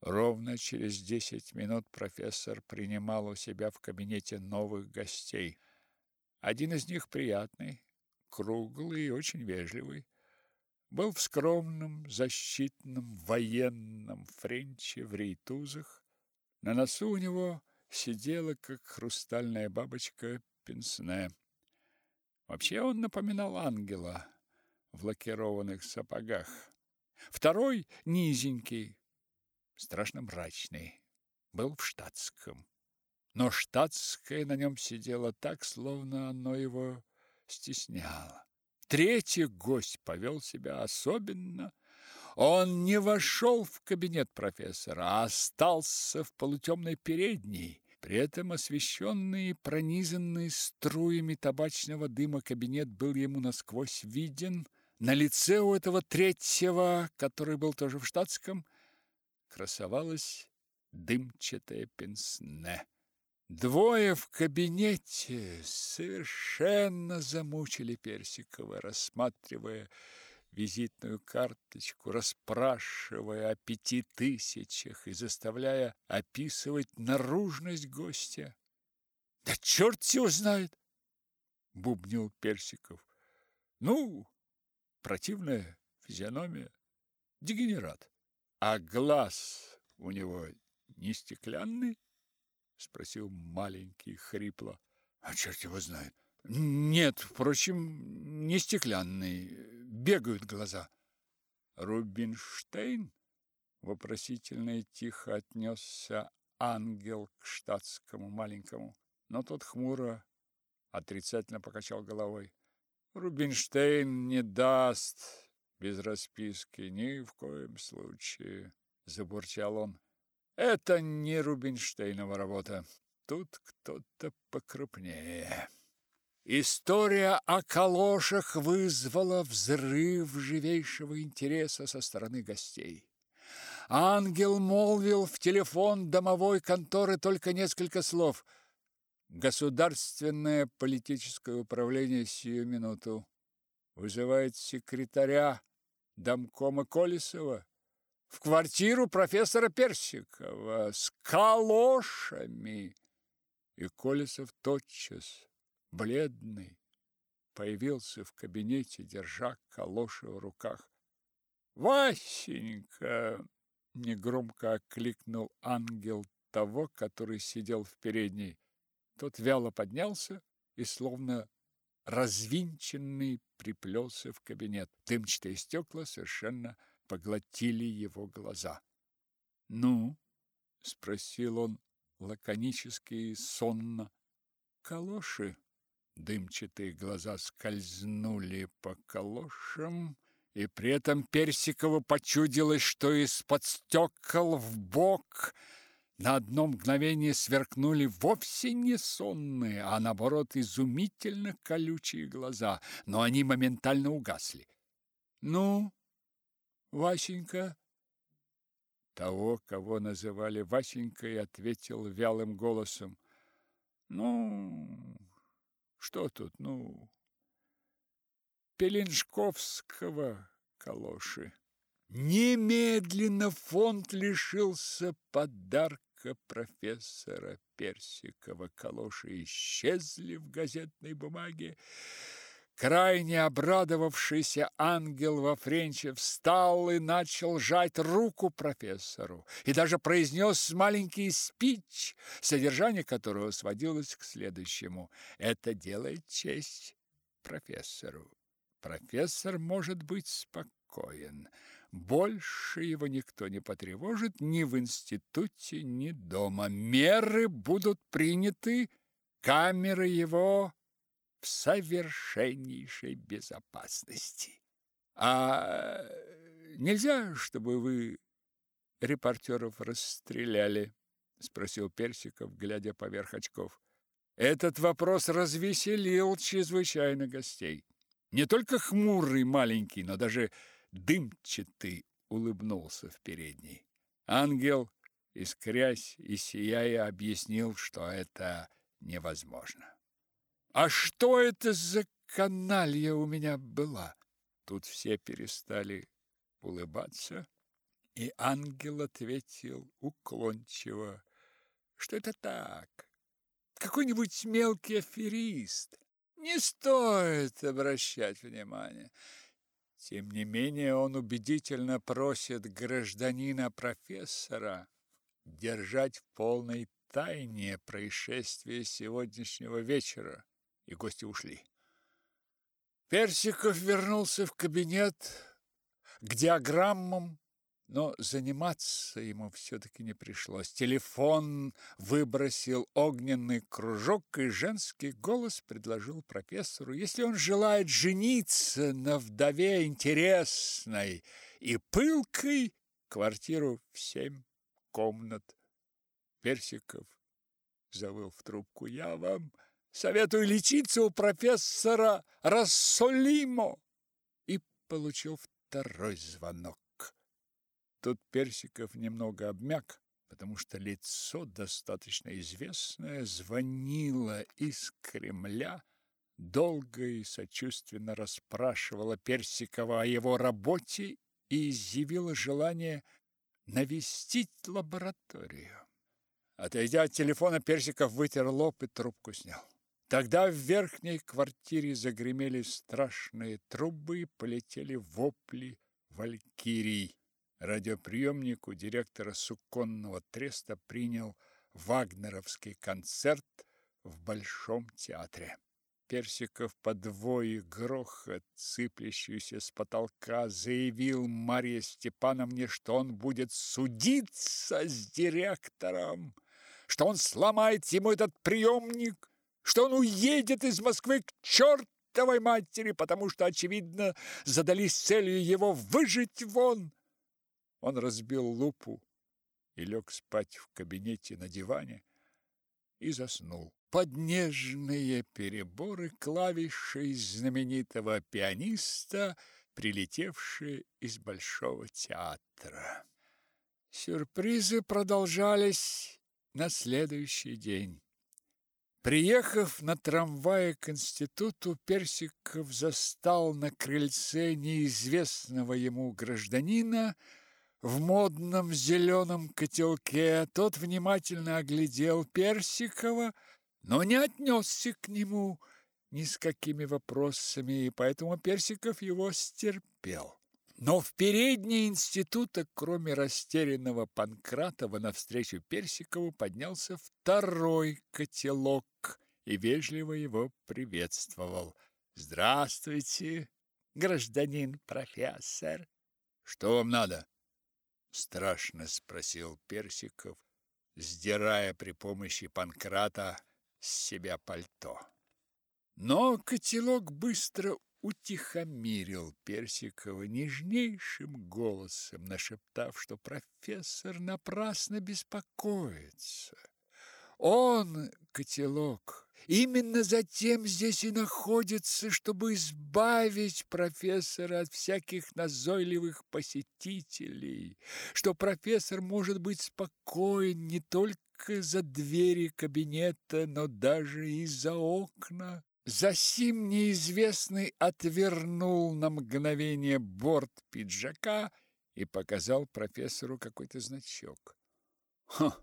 Ровно через десять минут профессор принимал у себя в кабинете новых гостей. Один из них приятный, круглый и очень вежливый. Был в скромном, защитном, военном френче в рейтузах. На носу у него сидела, как хрустальная бабочка, пенсне. Вообще он напоминал ангела в лакированных сапогах. Второй, низенький, страшно мрачный, был в штатском. Но штатское на нем сидело так, словно оно его стесняло. Третий гость повел себя особенно. Он не вошел в кабинет профессора, а остался в полутемной передней. При этом освещенный и пронизанный струями табачного дыма кабинет был ему насквозь виден. На лице у этого третьего, который был тоже в штатском, красовалась дымчатая пенсне. Двое в кабинете совершенно замучили Персикова, рассматривая визитную карточку, расспрашивая о пяти тысячах и заставляя описывать наружность гостя. «Да черт его знает!» — бубнил Персиков. «Ну, противная физиономия, дегенерат. А глаз у него не стеклянный?» — спросил маленький хрипло. «А черт его знает!» «Нет, впрочем, не стеклянный» бегают глаза. Рубинштейн вопросительно и тихо отнесся ангел к штатскому маленькому, но тот хмуро отрицательно покачал головой. Рубинштейн не даст без расписки ни в коем случае, забурчал он. Это не Рубинштейнова работа. Тут кто-то покрупнее. История о калошах вызвала взрыв живейшего интереса со стороны гостей. Ангел молвил в телефон домовой конторы только несколько слов. Государственное политическое управление сию минуту вызывает секретаря домкома Колесова в квартиру профессора Персикова с калошами. И Колесов тотчас бледный, появился в кабинете, держа калоши в руках. «Васенька!» — негромко окликнул ангел того, который сидел в передней. Тот вяло поднялся и, словно развинченный, приплелся в кабинет. Дымчатые стекла совершенно поглотили его глаза. «Ну?» — спросил он лаконически и сонно. «Калоши!» Дымчатые глаза скользнули по калошам, и при этом Персикову почудилось, что из-под стекол в бок на одно мгновение сверкнули вовсе не сонные, а наоборот изумительно колючие глаза, но они моментально угасли. Ну, Васенька, того, кого называли Васенькой, ответил вялым голосом: "Ну, что тут, ну, Пеленшковского калоши. Немедленно фонд лишился подарка профессора Персикова. Калоши исчезли в газетной бумаге. Крайне обрадовавшийся ангел во френче встал и начал жать руку профессору, и даже произнес маленький спич, содержание которого сводилось к следующему. Это делает честь профессору. Профессор может быть спокоен. Больше его никто не потревожит ни в институте, ни дома. Меры будут приняты, камеры его в совершеннейшей безопасности. А нельзя, чтобы вы репортеров расстреляли? спросил Персиков, глядя поверх очков. Этот вопрос развеселил чрезвычайно гостей. Не только хмурый маленький, но даже дымчатый улыбнулся в передней. Ангел, искрясь и сияя, объяснил, что это невозможно. А что это за каналья у меня была? Тут все перестали улыбаться И ангел ответил уклончиво, что это так, какой-нибудь мелкий аферист. Не стоит обращать внимания. Тем не менее, он убедительно просит гражданина-профессора держать в полной тайне происшествие сегодняшнего вечера, и гости ушли. Персиков вернулся в кабинет к диаграммам, но заниматься ему все-таки не пришлось. Телефон выбросил огненный кружок, и женский голос предложил профессору, если он желает жениться на вдове интересной и пылкой, квартиру в семь комнат. Персиков завыл в трубку. «Я вам советую лечиться у профессора Рассолимо!» И получил второй звонок. Тут Персиков немного обмяк, потому что лицо, достаточно известное, звонило из Кремля, долго и сочувственно расспрашивала Персикова о его работе и изъявила желание навестить лабораторию. Отойдя от телефона, Персиков вытер лоб и трубку снял. Тогда в верхней квартире загремели страшные трубы и полетели вопли валькирий. Радиоприемник у директора суконного треста принял вагнеровский концерт в Большом театре. Персиков подвое грохот, сыплющийся с потолка, заявил Марье Степановне, что он будет судиться с директором, что он сломает ему этот приемник, что он уедет из Москвы к чертовой матери, потому что, очевидно, задались целью его выжить вон. Он разбил лупу и лег спать в кабинете на диване и заснул. Под нежные переборы клавишей знаменитого пианиста, прилетевшие из Большого театра. Сюрпризы продолжались на следующий день. Приехав на трамвае к институту, Персиков застал на крыльце неизвестного ему гражданина, в модном зеленом котелке. Тот внимательно оглядел Персикова, но не отнесся к нему ни с какими вопросами, и поэтому Персиков его стерпел. Но в передней института, кроме растерянного Панкратова, навстречу Персикову поднялся второй котелок и вежливо его приветствовал. «Здравствуйте, гражданин профессор!» «Что вам надо?» Страшно спросил Персиков, сдирая при помощи Панкрата с себя пальто. Но котелок быстро утихомирил Персикова нежнейшим голосом, нашептав, что профессор напрасно беспокоится. Он, котелок, именно затем здесь и находится, чтобы избавить профессора от всяких назойливых посетителей, что профессор может быть спокоен не только за двери кабинета, но даже и за окна. Засим неизвестный отвернул на мгновение борт пиджака и показал профессору какой-то значок. «Ха!»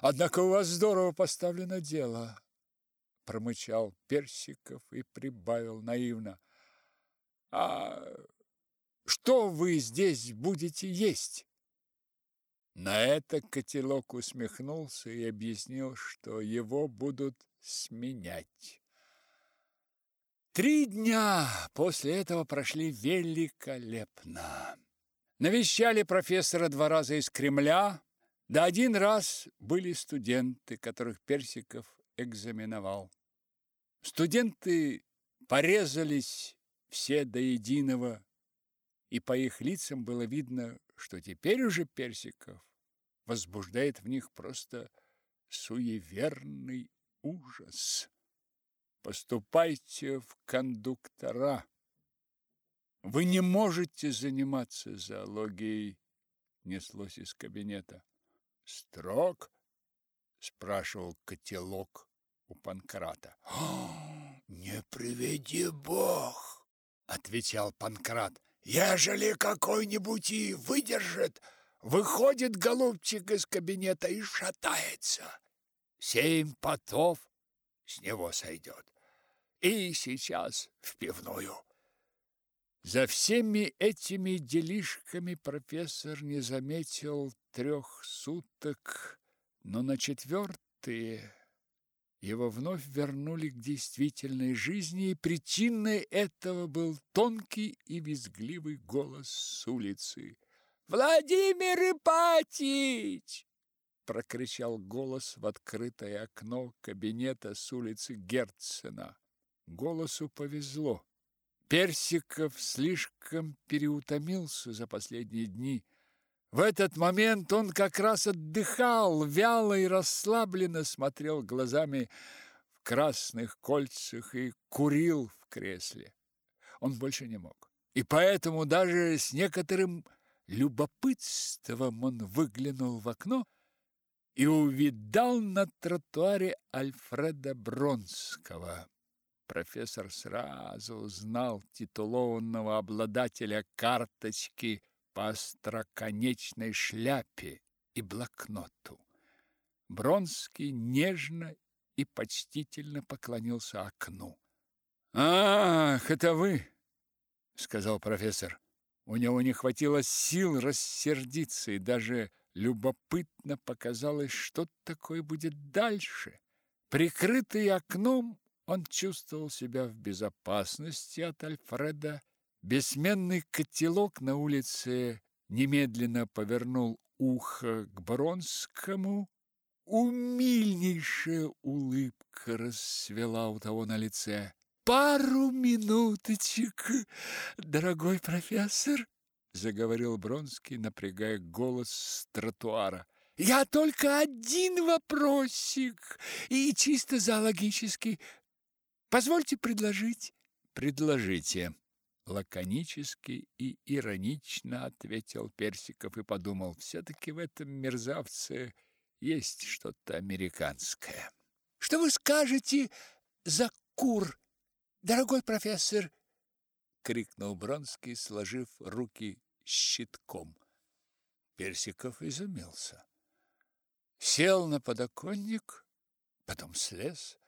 Однако у вас здорово поставлено дело, промычал Персиков и прибавил наивно. А что вы здесь будете есть? На это котелок усмехнулся и объяснил, что его будут сменять. Три дня после этого прошли великолепно. Навещали профессора два раза из Кремля, да один раз были студенты, которых Персиков экзаменовал. Студенты порезались все до единого, и по их лицам было видно, что теперь уже Персиков возбуждает в них просто суеверный ужас. Поступайте в кондуктора. Вы не можете заниматься зоологией, неслось из кабинета. Строг? Спрашивал котелок у Панкрата. «Не приведи Бог!» — отвечал Панкрат. Ежели какой-нибудь и выдержит, выходит голубчик из кабинета и шатается. Семь потов с него сойдет. И сейчас в пивную. За всеми этими делишками профессор не заметил трех суток, но на четвертые его вновь вернули к действительной жизни, и причиной этого был тонкий и визгливый голос с улицы. «Владимир Ипатич!» — прокричал голос в открытое окно кабинета с улицы Герцена. Голосу повезло. Персиков слишком переутомился за последние дни. В этот момент он как раз отдыхал, вяло и расслабленно смотрел глазами в красных кольцах и курил в кресле. Он больше не мог. И поэтому даже с некоторым любопытством он выглянул в окно и увидал на тротуаре Альфреда Бронского. Профессор сразу узнал титулованного обладателя карточки по остроконечной шляпе и блокноту. Бронский нежно и почтительно поклонился окну. «Ах, это вы!» — сказал профессор. У него не хватило сил рассердиться, и даже любопытно показалось, что такое будет дальше. Прикрытый окном, он чувствовал себя в безопасности от Альфреда Бессменный котелок на улице немедленно повернул ухо к Бронскому. Умильнейшая улыбка расцвела у того на лице. «Пару минуточек, дорогой профессор!» заговорил Бронский, напрягая голос с тротуара. «Я только один вопросик, и чисто зоологический. Позвольте предложить». «Предложите», Лаконически и иронично ответил Персиков и подумал, все-таки в этом мерзавце есть что-то американское. «Что вы скажете за кур, дорогой профессор?» — крикнул Бронский, сложив руки щитком. Персиков изумился. Сел на подоконник, потом слез,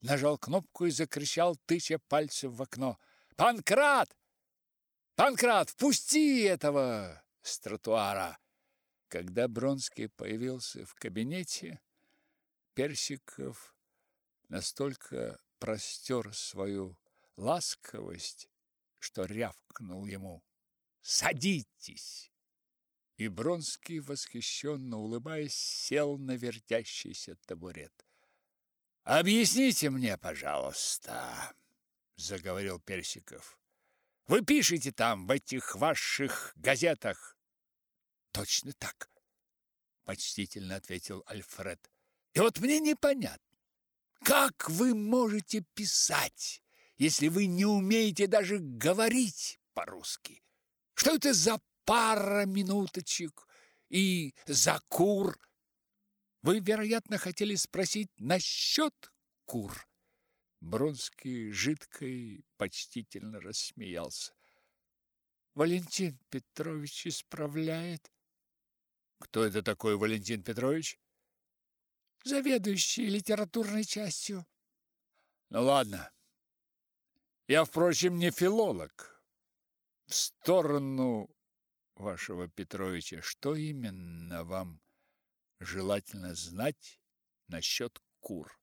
нажал кнопку и закричал, тыча пальцем в окно. «Панкрат! Панкрат, впусти этого с тротуара. Когда Бронский появился в кабинете, Персиков настолько простер свою ласковость, что рявкнул ему: "Садитесь!" И Бронский, восхищенно улыбаясь, сел на вертящийся табурет. "Объясните мне, пожалуйста", заговорил Персиков. Вы пишете там в этих ваших газетах. Точно так, почтительно ответил Альфред. И вот мне непонятно, как вы можете писать, если вы не умеете даже говорить по-русски? Что это за пара минуточек и за кур? Вы, вероятно, хотели спросить насчет кур. Бронский жидко и почтительно рассмеялся. Валентин Петрович исправляет. Кто это такой Валентин Петрович? Заведующий литературной частью. Ну ладно. Я, впрочем, не филолог. В сторону вашего Петровича, что именно вам желательно знать насчет кур?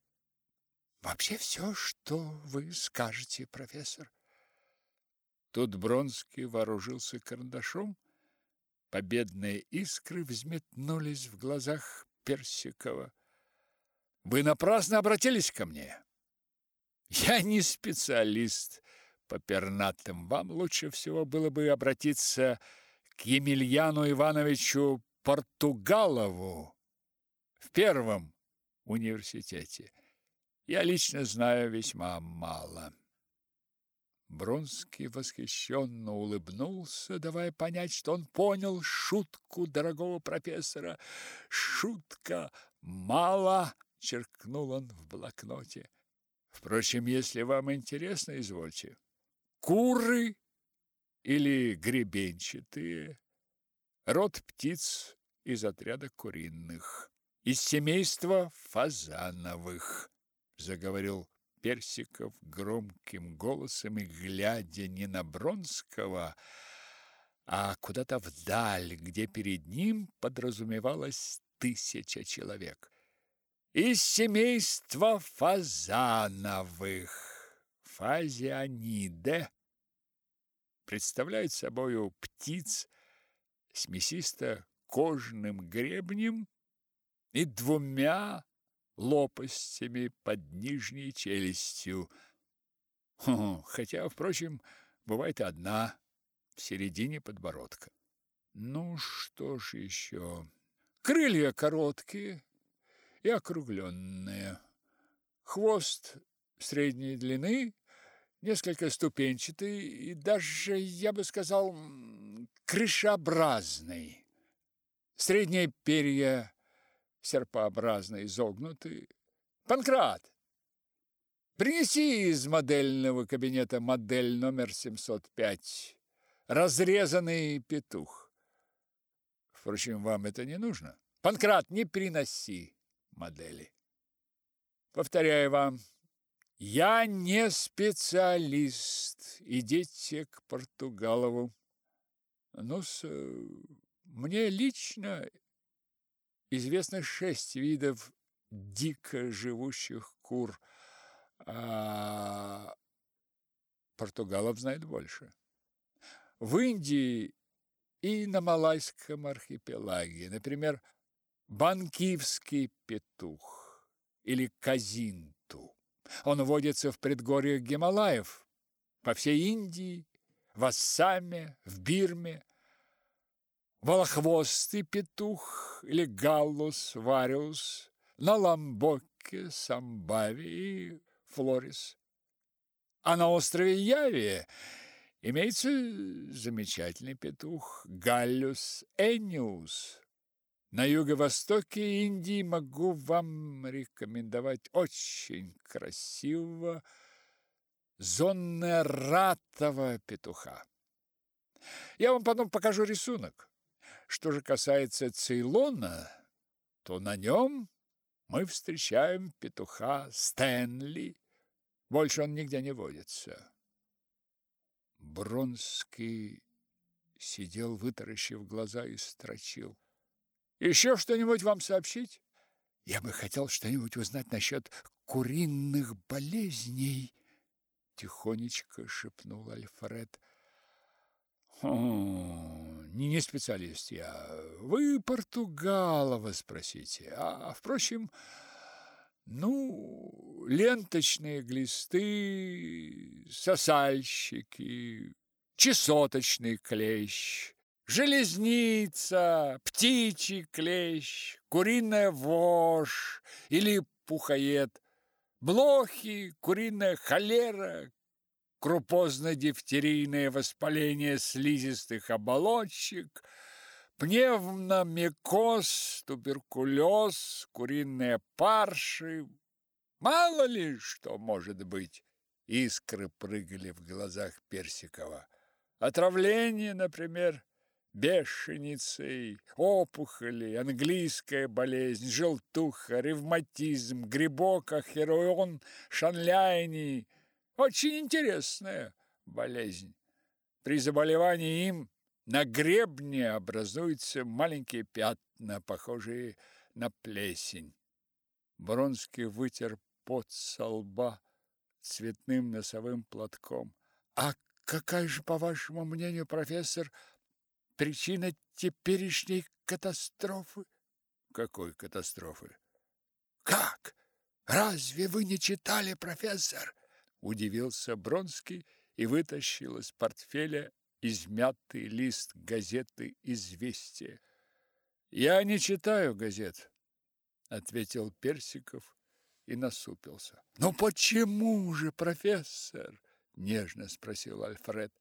Вообще все, что вы скажете, профессор. Тут Бронский вооружился карандашом. Победные искры взметнулись в глазах Персикова. Вы напрасно обратились ко мне. Я не специалист по пернатым. Вам лучше всего было бы обратиться к Емельяну Ивановичу Португалову в первом университете. Я лично знаю весьма мало. Бронский восхищенно улыбнулся, давая понять, что он понял шутку дорогого профессора. Шутка мало, черкнул он в блокноте. Впрочем, если вам интересно, извольте. Куры или гребенчатые, род птиц из отряда куриных, из семейства фазановых, заговорил Персиков громким голосом и глядя не на Бронского, а куда-то вдаль, где перед ним подразумевалось тысяча человек. Из семейства фазановых, фазианиде, представляет собою птиц с мясисто-кожным гребнем и двумя лопастями под нижней челюстью. Хотя, впрочем, бывает одна в середине подбородка. Ну что ж еще? Крылья короткие и округленные. Хвост средней длины, несколько ступенчатый и даже, я бы сказал, крышеобразный. Средние перья серпообразно изогнуты. Панкрат, принеси из модельного кабинета модель номер 705. Разрезанный петух. Впрочем, вам это не нужно. Панкрат, не приноси модели. Повторяю вам, я не специалист. Идите к Португалову. Ну, мне лично известно шесть видов дико живущих кур, а Португалов знает больше. В Индии и на Малайском архипелаге, например, банкивский петух или казинту. Он водится в предгорьях Гималаев, по всей Индии, в Ассаме, в Бирме, волохвостый петух или галлус вариус на Ламбоке, Самбаве и Флорис. А на острове Яве имеется замечательный петух Галлюс эниус. На юго-востоке Индии могу вам рекомендовать очень красивого зонно-ратого петуха. Я вам потом покажу рисунок. Что же касается Цейлона, то на нем мы встречаем петуха Стэнли. Больше он нигде не водится. Бронский сидел, вытаращив глаза, и строчил. «Еще что-нибудь вам сообщить?» «Я бы хотел что-нибудь узнать насчет куриных болезней», — тихонечко шепнул Альфред. «Хм...» не, не специалист я. Вы Португалова спросите. А, впрочем, ну, ленточные глисты, сосальщики, чесоточный клещ, железница, птичий клещ, куриная вошь или пухоед, блохи, куриная холера, крупозно-дифтерийное воспаление слизистых оболочек, пневмомикоз, туберкулез, куриные парши. Мало ли что может быть. Искры прыгали в глазах Персикова. Отравление, например, бешеницей, опухоли, английская болезнь, желтуха, ревматизм, грибок, ахероон, шанляйни – очень интересная болезнь. При заболевании им на гребне образуются маленькие пятна, похожие на плесень. Бронский вытер пот со лба цветным носовым платком. А какая же, по вашему мнению, профессор, причина теперешней катастрофы? Какой катастрофы? Как? Разве вы не читали, профессор? Удивился Бронский и вытащил из портфеля измятый лист газеты «Известия». «Я не читаю газет», — ответил Персиков и насупился. «Но почему же, профессор?» — нежно спросил Альфред.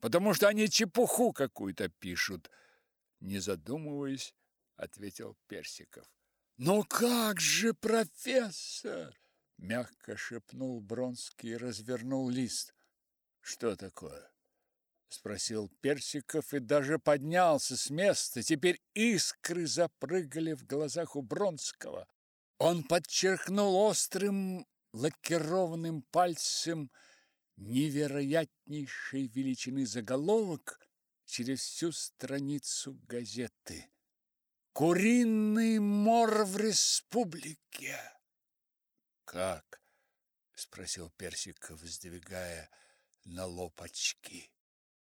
«Потому что они чепуху какую-то пишут», — не задумываясь, ответил Персиков. «Ну как же, профессор?» Мягко шепнул Бронский и развернул лист. Что такое? спросил Персиков и даже поднялся с места. Теперь искры запрыгали в глазах у Бронского. Он подчеркнул острым лакированным пальцем невероятнейшей величины заголовок через всю страницу газеты. «Куриный мор в республике!» «Как?» — спросил Персиков, сдвигая на лоб очки.